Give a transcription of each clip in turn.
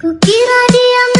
Kukira dia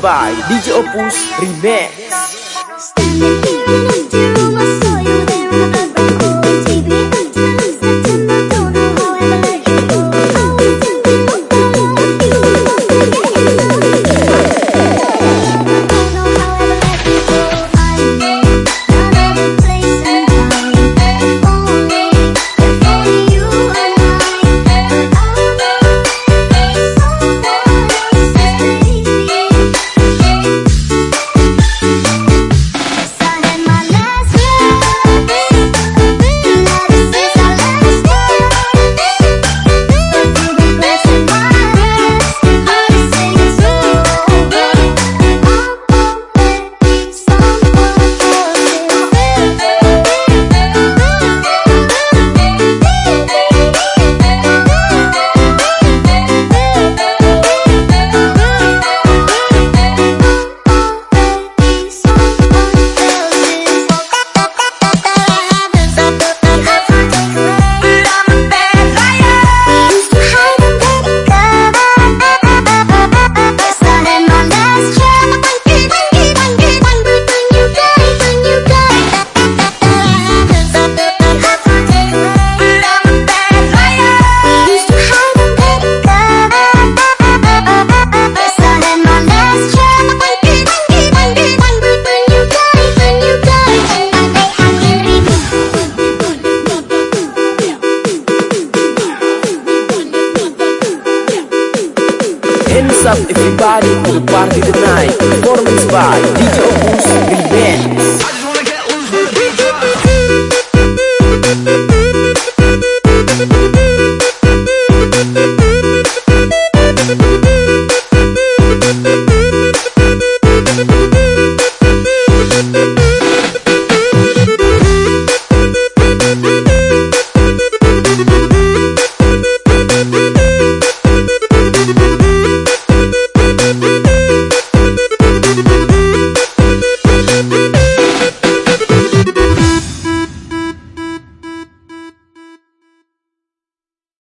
by DJ Opus Remix. Party to the party tonight. Performance by DJ Opus Revenge.